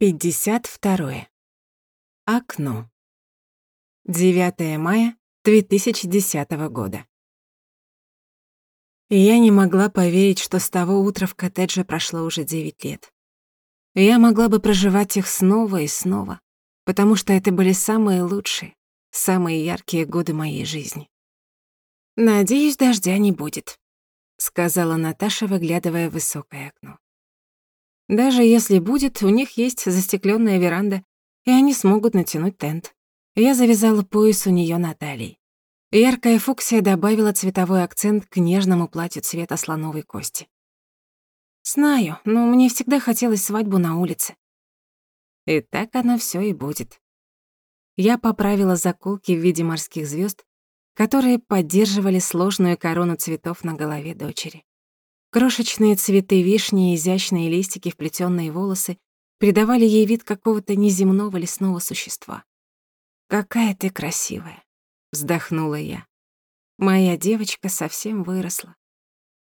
52. Окно. 9 мая 2010 года. Я не могла поверить, что с того утра в коттедже прошло уже 9 лет. Я могла бы проживать их снова и снова, потому что это были самые лучшие, самые яркие годы моей жизни. «Надеюсь, дождя не будет», — сказала Наташа, выглядывая высокое окно. Даже если будет, у них есть застеклённая веранда, и они смогут натянуть тент. Я завязала пояс у неё на талии. Яркая фуксия добавила цветовой акцент к нежному платью цвета слоновой кости. Знаю, но мне всегда хотелось свадьбу на улице. И так оно всё и будет. Я поправила заколки в виде морских звёзд, которые поддерживали сложную корону цветов на голове дочери. Крошечные цветы вишни и изящные листики, вплетённые волосы придавали ей вид какого-то неземного лесного существа. «Какая ты красивая!» — вздохнула я. «Моя девочка совсем выросла».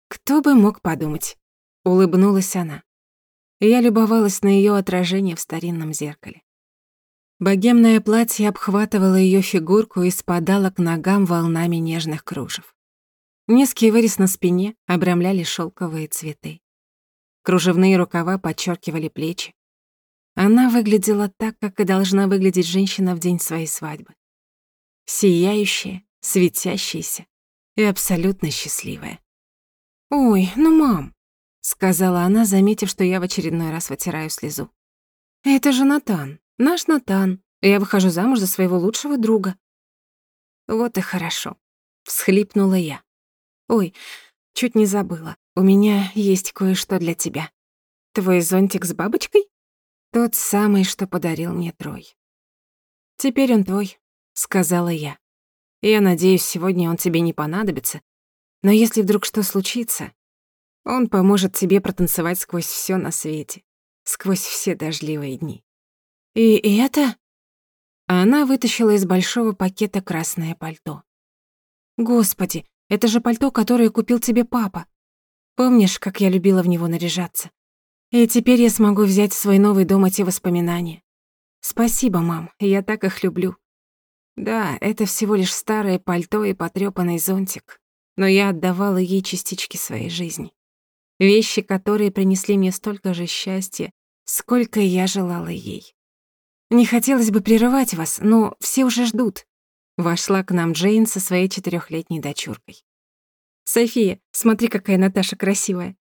«Кто бы мог подумать?» — улыбнулась она. Я любовалась на её отражение в старинном зеркале. Богемное платье обхватывало её фигурку и спадало к ногам волнами нежных кружев. Низкий вырез на спине обрамляли шелковые цветы. Кружевные рукава подчеркивали плечи. Она выглядела так, как и должна выглядеть женщина в день своей свадьбы. Сияющая, светящаяся и абсолютно счастливая. «Ой, ну, мам», — сказала она, заметив, что я в очередной раз вытираю слезу. «Это же Натан, наш Натан. Я выхожу замуж за своего лучшего друга». «Вот и хорошо», — всхлипнула я. Ой, чуть не забыла. У меня есть кое-что для тебя. Твой зонтик с бабочкой? Тот самый, что подарил мне Трой. Теперь он твой, сказала я. Я надеюсь, сегодня он тебе не понадобится. Но если вдруг что случится, он поможет тебе протанцевать сквозь всё на свете, сквозь все дождливые дни. И это? Она вытащила из большого пакета красное пальто. Господи, это же пальто, которое купил тебе папа. Помнишь, как я любила в него наряжаться? И теперь я смогу взять в свой новый дом эти воспоминания. Спасибо, мам, я так их люблю. Да, это всего лишь старое пальто и потрёпанный зонтик, но я отдавала ей частички своей жизни. Вещи, которые принесли мне столько же счастья, сколько я желала ей. Не хотелось бы прерывать вас, но все уже ждут. Вошла к нам Джейн со своей четырехлетней дочуркой. «София, смотри, какая Наташа красивая».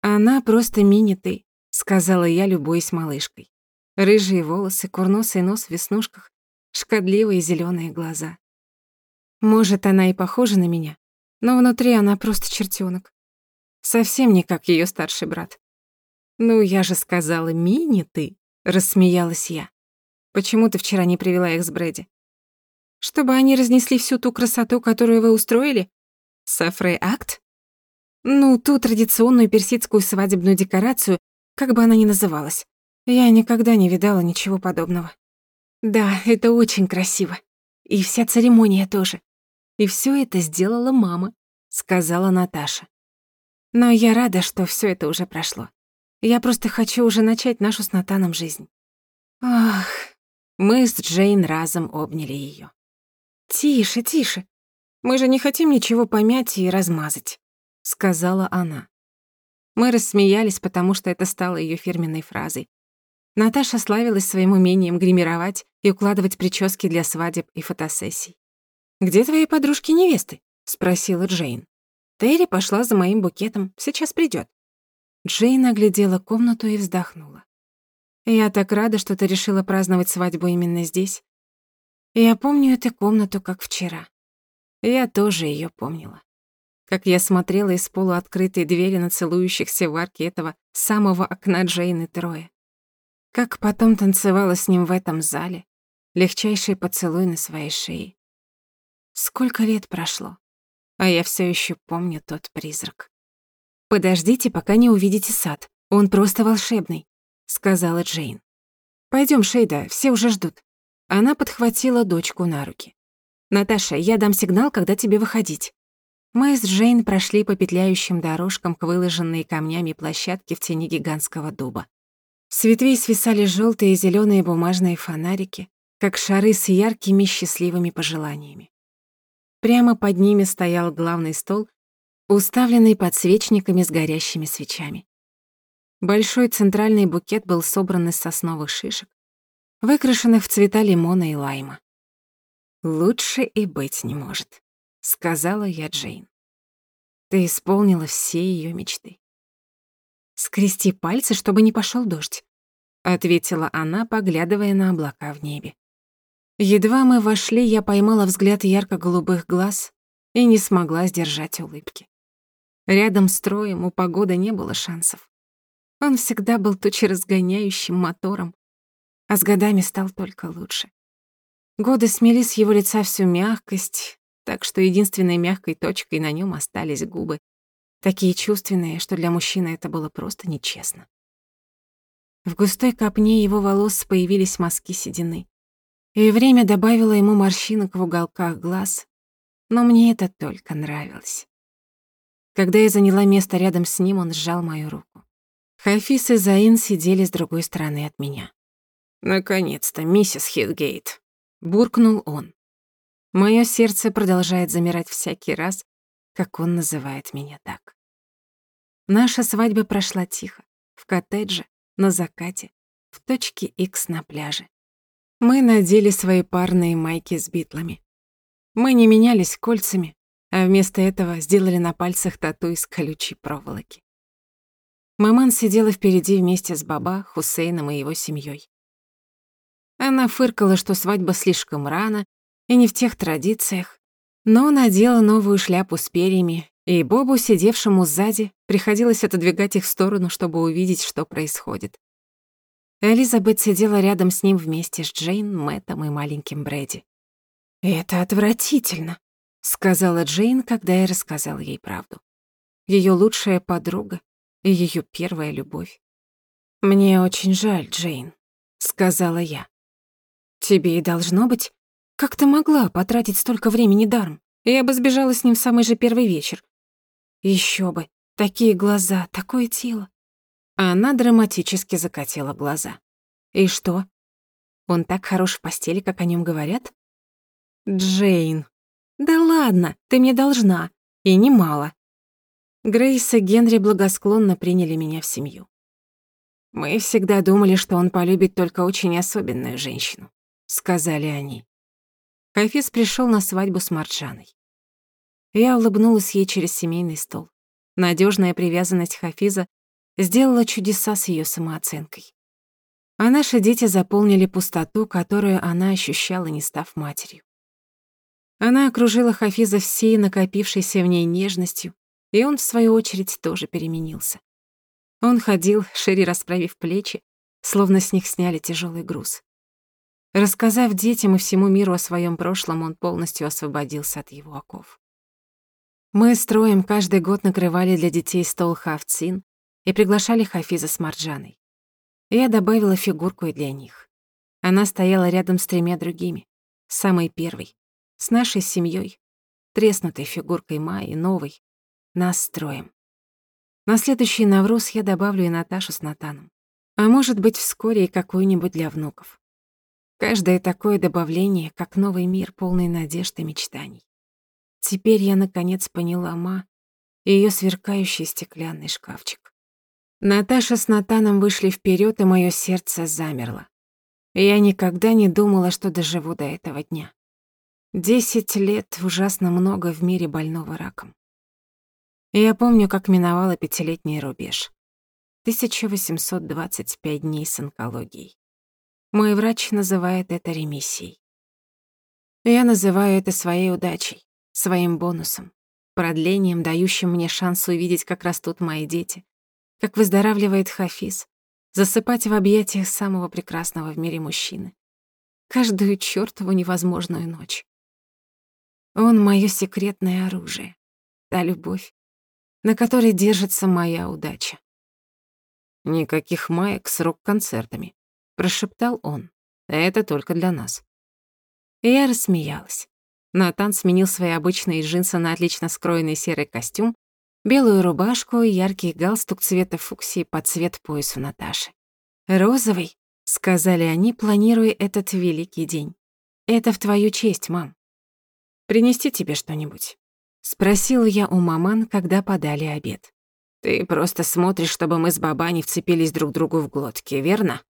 «Она просто мини-ты», — сказала я, любуясь малышкой. Рыжие волосы, курносый нос в веснушках, шкодливые зеленые глаза. Может, она и похожа на меня, но внутри она просто чертенок. Совсем не как ее старший брат. «Ну, я же сказала, мини ты», — рассмеялась я. «Почему ты вчера не привела их с Брэди?» Чтобы они разнесли всю ту красоту, которую вы устроили? Сафрей-акт? Ну, ту традиционную персидскую свадебную декорацию, как бы она ни называлась. Я никогда не видала ничего подобного. Да, это очень красиво. И вся церемония тоже. И всё это сделала мама, сказала Наташа. Но я рада, что всё это уже прошло. Я просто хочу уже начать нашу с Натаном жизнь. Ах, мы с Джейн разом обняли её. «Тише, тише. Мы же не хотим ничего помять и размазать», — сказала она. Мы рассмеялись, потому что это стало её фирменной фразой. Наташа славилась своим умением гримировать и укладывать прически для свадеб и фотосессий. «Где твои подружки-невесты?» — спросила Джейн. Терри пошла за моим букетом, сейчас придёт. Джейн оглядела комнату и вздохнула. «Я так рада, что ты решила праздновать свадьбу именно здесь. Я помню эту комнату, как вчера. Я тоже её помнила. Как я смотрела из полуоткрытой двери на целующихся в арке этого самого окна Джейн Троя. Как потом танцевала с ним в этом зале, легчайший поцелуй на своей шее. Сколько лет прошло, а я всё ещё помню тот призрак. «Подождите, пока не увидите сад. Он просто волшебный», — сказала Джейн. «Пойдём, Шейда, все уже ждут». Она подхватила дочку на руки. «Наташа, я дам сигнал, когда тебе выходить». Мы с Джейн прошли по петляющим дорожкам к выложенной камнями площадке в тени гигантского дуба. С ветвей свисали желтые и зеленые бумажные фонарики, как шары с яркими счастливыми пожеланиями. Прямо под ними стоял главный стол, уставленный подсвечниками с горящими свечами. Большой центральный букет был собран из сосновых шишек, выкрашенных в цвета лимона и лайма. «Лучше и быть не может», — сказала я Джейн. «Ты исполнила все ее мечты». «Скрести пальцы, чтобы не пошел дождь», — ответила она, поглядывая на облака в небе. Едва мы вошли, я поймала взгляд ярко-голубых глаз и не смогла сдержать улыбки. Рядом с троем у погоды не было шансов. Он всегда был тучеразгоняющим мотором, а с годами стал только лучше. Годы смели с его лица всю мягкость, так что единственной мягкой точкой на нем остались губы, такие чувственные, что для мужчины это было просто нечестно. В густой копне его волос появились мазки седины. И время добавило ему морщинок в уголках глаз, но мне это только нравилось. Когда я заняла место рядом с ним, он сжал мою руку. Хафиз и Заин сидели с другой стороны от меня. «Наконец-то, миссис Хитгейт», — буркнул он. Моё сердце продолжает замирать всякий раз, как он называет меня так. Наша свадьба прошла тихо, в коттедже, на закате, в точке X на пляже. Мы надели свои парные майки с битлами. Мы не менялись кольцами, а вместо этого сделали на пальцах тату из колючей проволоки. Маман сидела впереди вместе с Баба, Хусейном и его семьей. Она фыркала, что свадьба слишком рано и не в тех традициях, но надела новую шляпу с перьями, и Бобу, сидевшему сзади, приходилось отодвигать их в сторону, чтобы увидеть, что происходит. Элизабет сидела рядом с ним вместе с Джейн, Мэттом и маленьким Брэди. «Это отвратительно», — сказала Джейн, когда я рассказала ей правду. Ее лучшая подруга и ее первая любовь. «Мне очень жаль, Джейн», — сказала я. «Тебе и должно быть. Как ты могла потратить столько времени даром? Я бы сбежала с ним в самый же первый вечер. Еще бы, такие глаза, такое тело. Она драматически закатила глаза. «И что? Он так хорош в постели, как о нем говорят?» «Джейн, да ладно, ты мне должна, и немало». Грейс и Генри благосклонно приняли меня в семью. «Мы всегда думали, что он полюбит только очень особенную женщину», — сказали они. Хафиз пришел на свадьбу с Марджаной. Я улыбнулась ей через семейный стол. Надежная привязанность Хафиза сделала чудеса с ее самооценкой. А наши дети заполнили пустоту, которую она ощущала, не став матерью. Она окружила Хафиза всей накопившейся в ней нежностью, и он, в свою очередь, тоже переменился. Он ходил, шире расправив плечи, словно с них сняли тяжелый груз. Рассказав детям и всему миру о своем прошлом, он полностью освободился от его оков. Мы с Троем каждый год накрывали для детей стол хавцин, и приглашали Хафиза с Марджаной. Я добавила фигурку и для них. Она стояла рядом с тремя другими, самой первой, с нашей семьей, треснутой фигуркой Майи, новой, нас строем. На следующий Навруз я добавлю и Наташу с Натаном. А может быть, вскоре и какую-нибудь для внуков. Каждое такое добавление, как новый мир, полный надежд и мечтаний. Теперь я наконец поняла Ма и её сверкающий стеклянный шкафчик. Наташа с Натаном вышли вперед, и мое сердце замерло. Я никогда не думала, что доживу до этого дня. Десять лет — ужасно много в мире больного раком. Я помню, как миновала пятилетний рубеж. 1825 дней с онкологией. Мой врач называет это ремиссией. Я называю это своей удачей, своим бонусом, продлением, дающим мне шанс увидеть, как растут мои дети, как выздоравливает Хафиз, засыпать в объятиях самого прекрасного в мире мужчины. Каждую чёртову невозможную ночь. Он — моё секретное оружие, та любовь, на которой держится моя удача. «Никаких маек с рок-концертами», — прошептал он. «Это только для нас». Я рассмеялась. Натан сменил свои обычные джинсы на отлично скроенный серый костюм белую рубашку и яркий галстук цвета фуксии под цвет поясу Наташи. «Розовый», — сказали они, планируя этот великий день. «Это в твою честь, мам. Принести тебе что-нибудь?» — спросила я у маман, когда подали обед. «Ты просто смотришь, чтобы мы с баба не вцепились друг другу в глотки, верно?»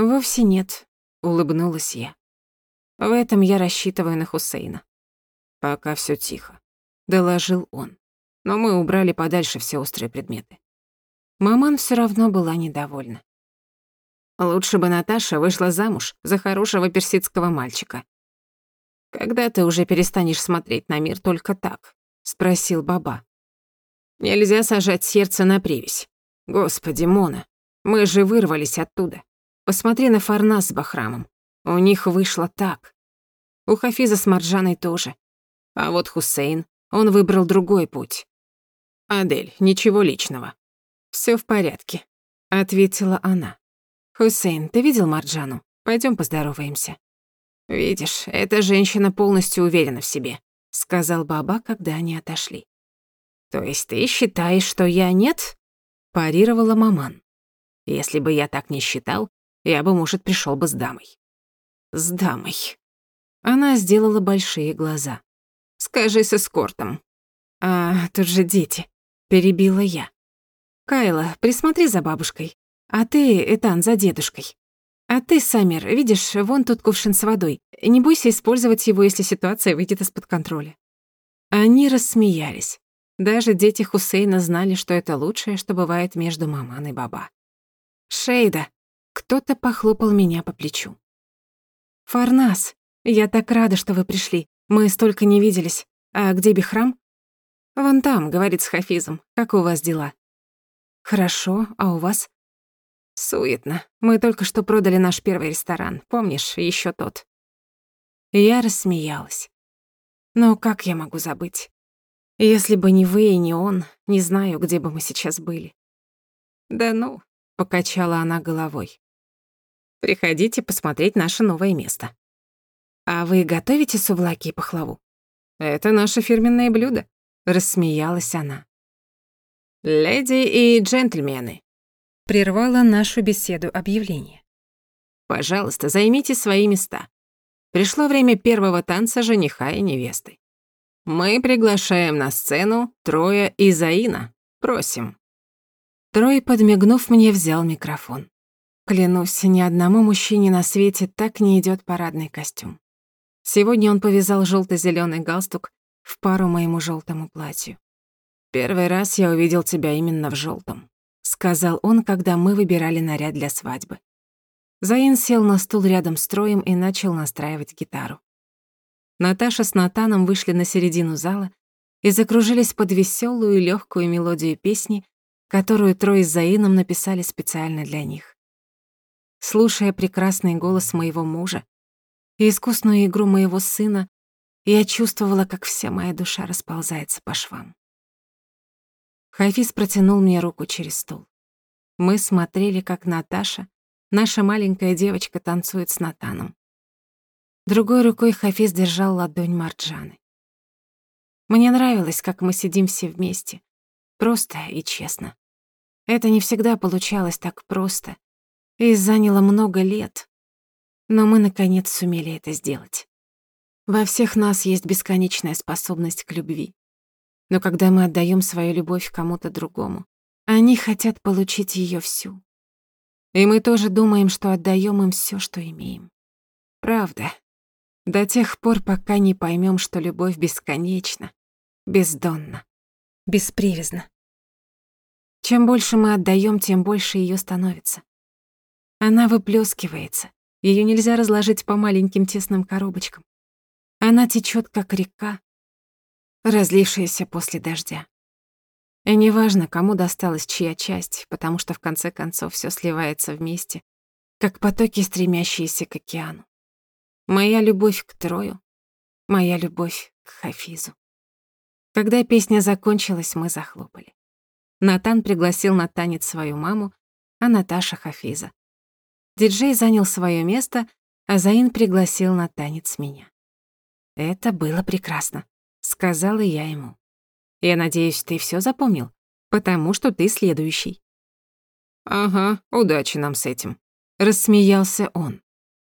«Вовсе нет», — улыбнулась я. «В этом я рассчитываю на Хусейна». «Пока всё тихо», — доложил он. Но мы убрали подальше все острые предметы. Маман всё равно была недовольна. Лучше бы Наташа вышла замуж за хорошего персидского мальчика. «Когда ты уже перестанешь смотреть на мир только так?» — спросил Баба. «Нельзя сажать сердце на привязь. Господи, Мона, мы же вырвались оттуда. Посмотри на Фарнас с Бахрамом. У них вышло так. У Хафиза с Марджаной тоже. А вот Хусейн, он выбрал другой путь. Адель, ничего личного. Всё в порядке», — ответила она. «Хусейн, ты видел Марджану? Пойдём поздороваемся». «Видишь, эта женщина полностью уверена в себе», — сказал Баба, когда они отошли. «То есть ты считаешь, что я нет?» — парировала Маман. «Если бы я так не считал, я бы, может, пришёл бы с дамой». «С дамой». Она сделала большие глаза. «Скажи с эскортом». «А, тут же дети», — перебила я. «Кайла, присмотри за бабушкой. А ты, Этан, за дедушкой. А ты, Самир, видишь, вон тут кувшин с водой. Не бойся использовать его, если ситуация выйдет из-под контроля». Они рассмеялись. Даже дети Хусейна знали, что это лучшее, что бывает между маман и баба. «Шейда!» Кто-то похлопал меня по плечу. «Фарнас, я так рада, что вы пришли. Мы столько не виделись. А где Бихрам?» «Вон там», — говорит с Хафизом. «Как у вас дела?» «Хорошо, а у вас?» Суетно. Мы только что продали наш первый ресторан. Помнишь, еще тот. Я рассмеялась. Но как я могу забыть? Если бы не вы и не он, не знаю, где бы мы сейчас были. Да ну, покачала она головой. Приходите посмотреть наше новое место. А вы готовите сувлаки и пахлаву? Это наше фирменное блюдо, рассмеялась она. Леди и джентльмены, прервала нашу беседу объявление. «Пожалуйста, займите свои места. Пришло время первого танца жениха и невесты. Мы приглашаем на сцену Троя и Заина. Просим». Трой, подмигнув мне, взял микрофон. Клянусь, ни одному мужчине на свете так не идет парадный костюм. Сегодня он повязал желто зеленый галстук в пару моему желтому платью. Первый раз я увидел тебя именно в желтом сказал он, когда мы выбирали наряд для свадьбы. Заин сел на стул рядом с Троем и начал настраивать гитару. Наташа с Натаном вышли на середину зала и закружились под веселую легкую мелодию песни, которую Трой с Заином написали специально для них. Слушая прекрасный голос моего мужа и искусную игру моего сына, я чувствовала, как вся моя душа расползается по швам. Хафиз протянул мне руку через стол. Мы смотрели, как Наташа, наша маленькая девочка, танцует с Натаном. Другой рукой Хафиз держал ладонь Марджаны. Мне нравилось, как мы сидим все вместе. Просто и честно. Это не всегда получалось так просто. И заняло много лет. Но мы, наконец, сумели это сделать. Во всех нас есть бесконечная способность к любви. Но когда мы отдаём свою любовь кому-то другому, они хотят получить её всю. И мы тоже думаем, что отдаём им всё, что имеем. Правда. До тех пор, пока не поймём, что любовь бесконечна, бездонна, беспривязна. Чем больше мы отдаём, тем больше её становится. Она выплескивается. Её нельзя разложить по маленьким тесным коробочкам. Она течёт, как река, разлившаяся после дождя. И неважно, кому досталась чья часть, потому что в конце концов всё сливается вместе, как потоки, стремящиеся к океану. Моя любовь к Трою, моя любовь к Хафизу. Когда песня закончилась, мы захлопали. Натан пригласил на танец свою маму, а Наташа — Хафиза. Диджей занял своё место, а Заин пригласил на танец меня. Это было прекрасно сказала я ему. Я надеюсь, ты всё запомнил, потому что ты следующий. Ага, удачи нам с этим. Рассмеялся он.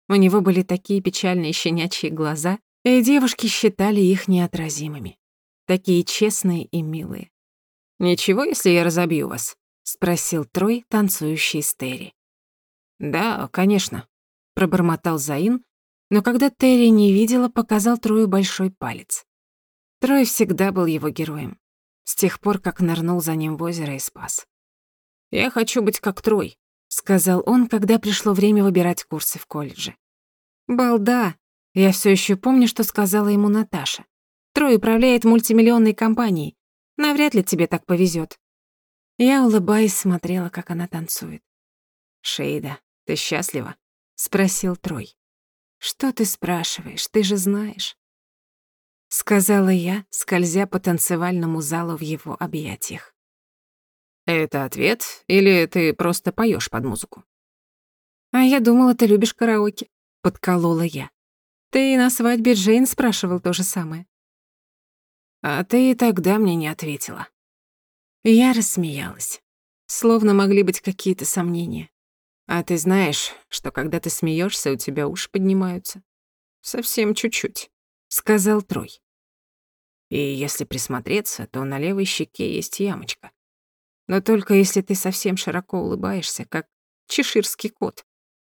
У него были такие печальные щенячьи глаза, и девушки считали их неотразимыми. Такие честные и милые. «Ничего, если я разобью вас?» — спросил Трой, танцующий с Терри. «Да, конечно», — пробормотал Заин, но когда Терри не видела, показал Трою большой палец. Трой всегда был его героем, с тех пор, как нырнул за ним в озеро и спас. «Я хочу быть как Трой», — сказал он, когда пришло время выбирать курсы в колледже. «Балда!» Я все еще помню, что сказала ему Наташа. Трой управляет мультимиллионной компанией. Навряд ли тебе так повезет. Я, улыбаясь, смотрела, как она танцует. «Шейда, ты счастлива?» — спросил Трой. «Что ты спрашиваешь? Ты же знаешь». Сказала я, скользя по танцевальному залу в его объятиях. «Это ответ, или ты просто поешь под музыку?» «А я думала, ты любишь караоке», — подколола я. «Ты на свадьбе Джейн спрашивал то же самое». «А ты и тогда мне не ответила». Я рассмеялась. Словно могли быть какие-то сомнения. А ты знаешь, что когда ты смеешься, у тебя уши поднимаются? Совсем чуть-чуть, сказал Трой. И если присмотреться, то на левой щеке есть ямочка. Но только если ты совсем широко улыбаешься, как чеширский кот.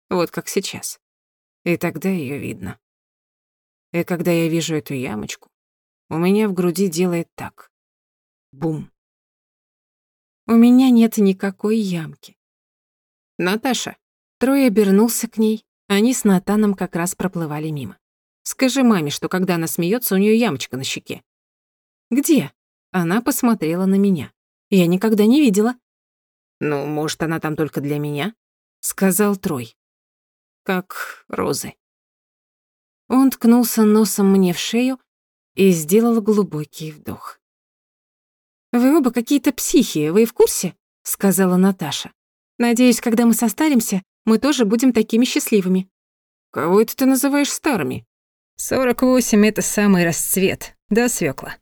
Вот как сейчас. И тогда ее видно. И когда я вижу эту ямочку, у меня в груди делает так. Бум. У меня нет никакой ямки. Наташа. Трой обернулся к ней. Они с Натаном как раз проплывали мимо. Скажи маме, что когда она смеется, у нее ямочка на щеке. Где? Она посмотрела на меня. Я никогда не видела. Ну, может, она там только для меня? Сказал Трой. Как розы. Он ткнулся носом мне в шею и сделал глубокий вдох. «Вы оба какие-то психи, вы в курсе?» — сказала Наташа. «Надеюсь, когда мы состаримся, мы тоже будем такими счастливыми». «Кого это ты называешь старыми?» «Сорок восемь — это самый расцвет, да, свёкла?»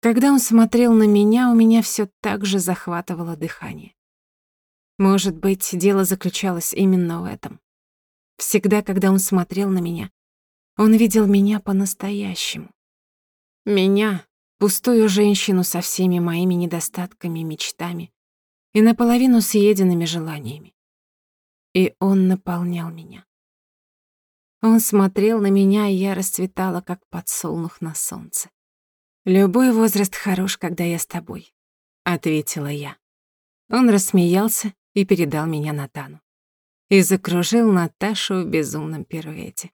Когда он смотрел на меня, у меня всё так же захватывало дыхание. Может быть, дело заключалось именно в этом. Всегда, когда он смотрел на меня, он видел меня по-настоящему. Меня, пустую женщину со всеми моими недостатками мечтами и наполовину съеденными желаниями. И он наполнял меня. Он смотрел на меня, и я расцветала, как подсолнух на солнце. «Любой возраст хорош, когда я с тобой», — ответила я. Он рассмеялся и передал меня Натану. И закружил Наташу в безумном пируэте.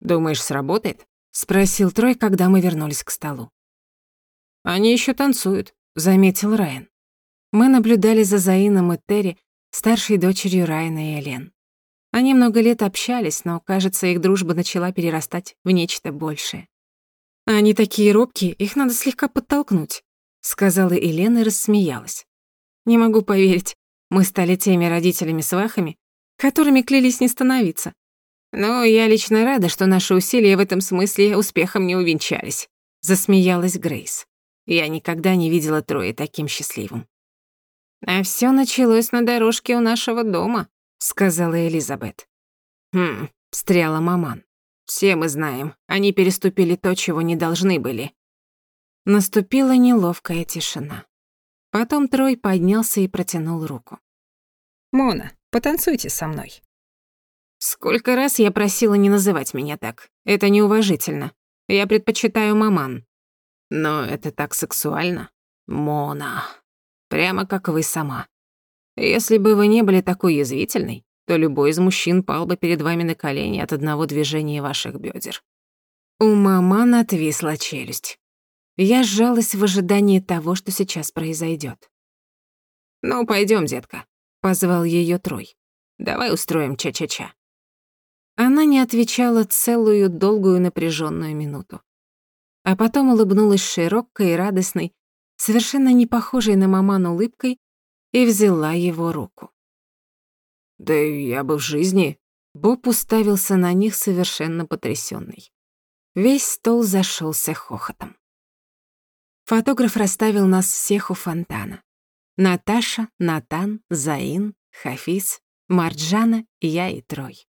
«Думаешь, сработает?» — спросил Трой, когда мы вернулись к столу. «Они еще танцуют», — заметил Райан. Мы наблюдали за Заином и Терри, старшей дочерью Райана и Элен. Они много лет общались, но, кажется, их дружба начала перерастать в нечто большее. «Они такие робкие, их надо слегка подтолкнуть», — сказала Елена и рассмеялась. «Не могу поверить, мы стали теми родителями-свахами, которыми клялись не становиться. Но я лично рада, что наши усилия в этом смысле успехом не увенчались», — засмеялась Грейс. Я никогда не видела Троя таким счастливым. «А всё началось на дорожке у нашего дома», — сказала Элизабет. «Хм», — встряла маман. «Все мы знаем, они переступили то, чего не должны были». Наступила неловкая тишина. Потом Трой поднялся и протянул руку. «Мона, потанцуйте со мной». Сколько раз я просила не называть меня так. Это неуважительно. Я предпочитаю маман. Но это так сексуально. Мона. Прямо как вы сама. Если бы вы не были такой язвительной, то любой из мужчин пал бы перед вами на колени от одного движения ваших бедер. У маман отвисла челюсть. Я сжалась в ожидании того, что сейчас произойдет. «Ну, пойдем, детка», — позвал ее Трой. «Давай устроим ча-ча-ча». Она не отвечала целую долгую напряженную минуту. А потом улыбнулась широкой и радостной, совершенно не похожей на маман улыбкой, и взяла его руку. «Да я бы в жизни...» Боб уставился на них совершенно потрясённый. Весь стол зашёлся хохотом. Фотограф расставил нас всех у фонтана. Наташа, Натан, Заин, Хафиз, Марджана, я и Трой.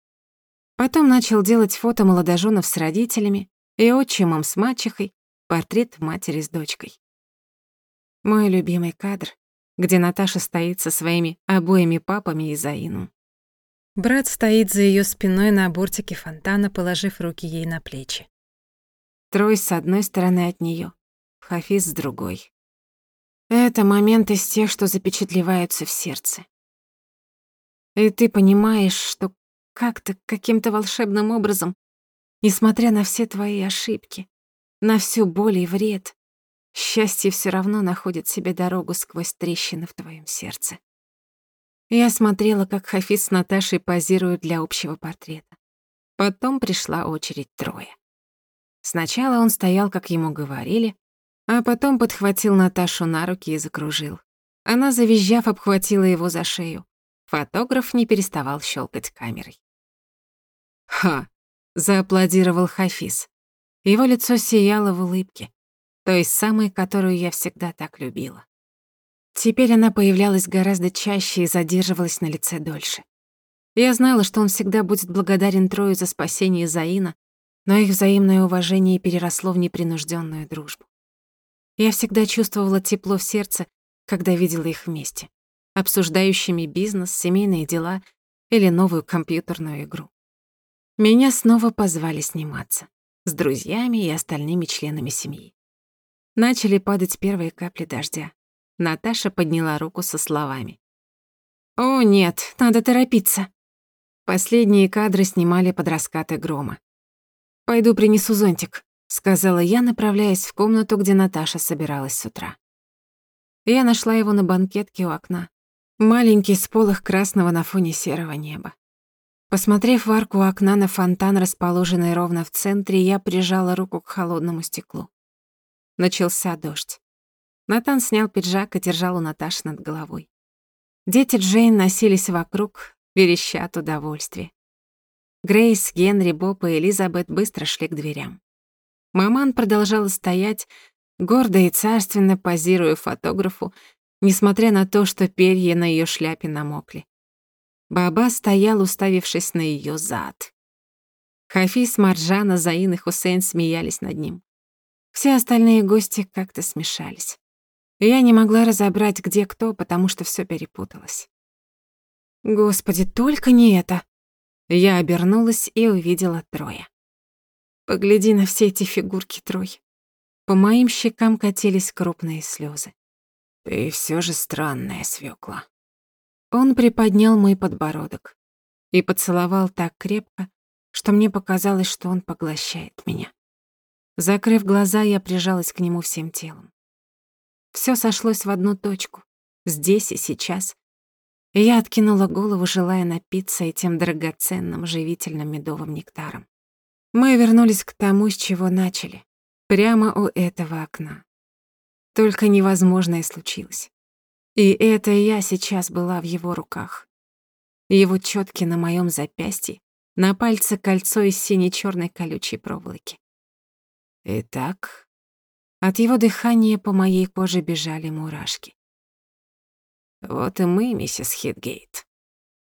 Потом начал делать фото молодоженов с родителями и отчимом с мачехой, портрет матери с дочкой. Мой любимый кадр, где Наташа стоит со своими обоими папами и Заином. Брат стоит за ее спиной на бортике фонтана, положив руки ей на плечи. Трой с одной стороны от нее, Хафиз с другой. Это момент из тех, что запечатлеваются в сердце. И ты понимаешь, что как-то, каким-то волшебным образом, несмотря на все твои ошибки, на всю боль и вред, счастье все равно находит себе дорогу сквозь трещины в твоем сердце. Я смотрела, как Хафиз с Наташей позируют для общего портрета. Потом пришла очередь Троя. Сначала он стоял, как ему говорили, а потом подхватил Наташу на руки и закружил. Она, завизжав, обхватила его за шею. Фотограф не переставал щелкать камерой. «Ха!» — зааплодировал Хафиз. Его лицо сияло в улыбке, той самой, которую я всегда так любила. Теперь она появлялась гораздо чаще и задерживалась на лице дольше. Я знала, что он всегда будет благодарен Трою за спасение Заина, но их взаимное уважение переросло в непринужденную дружбу. Я всегда чувствовала тепло в сердце, когда видела их вместе, обсуждающими бизнес, семейные дела или новую компьютерную игру. Меня снова позвали сниматься с друзьями и остальными членами семьи. Начали падать первые капли дождя. Наташа подняла руку со словами. «О, нет, надо торопиться». Последние кадры снимали под раскаты грома. «Пойду принесу зонтик», — сказала я, направляясь в комнату, где Наташа собиралась с утра. Я нашла его на банкетке у окна. Маленький сполох красного на фоне серого неба. Посмотрев в арку окна на фонтан, расположенный ровно в центре, я прижала руку к холодному стеклу. Начался дождь. Натан снял пиджак и держал у Наташи над головой. Дети Джейн носились вокруг, вереща от удовольствия. Грейс, Генри, Боб и Элизабет быстро шли к дверям. Маман продолжала стоять, гордо и царственно позируя фотографу, несмотря на то, что перья на ее шляпе намокли. Баба стоял, уставившись на ее зад. Хафиз, Марджана, Заин и Хусейн смеялись над ним. Все остальные гости как-то смешались. Я не могла разобрать, где кто, потому что всё перепуталось. Господи, только не это. Я обернулась и увидела Троя. Погляди на все эти фигурки, Трой. По моим щекам катились крупные слёзы. Ты всё же странная свёкла. Он приподнял мой подбородок и поцеловал так крепко, что мне показалось, что он поглощает меня. Закрыв глаза, я прижалась к нему всем телом. Всё сошлось в одну точку, здесь и сейчас. И я откинула голову, желая напиться этим драгоценным живительным медовым нектаром. Мы вернулись к тому, с чего начали, прямо у этого окна. Только невозможное случилось. И это я сейчас была в его руках. Его чётки на моём запястье, на пальце кольцо из сине-чёрной колючей проволоки. Итак, от его дыхания по моей коже бежали мурашки. «Вот и мы, миссис Хитгейт».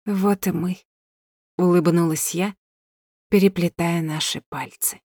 «Вот и мы», — улыбнулась я, переплетая наши пальцы.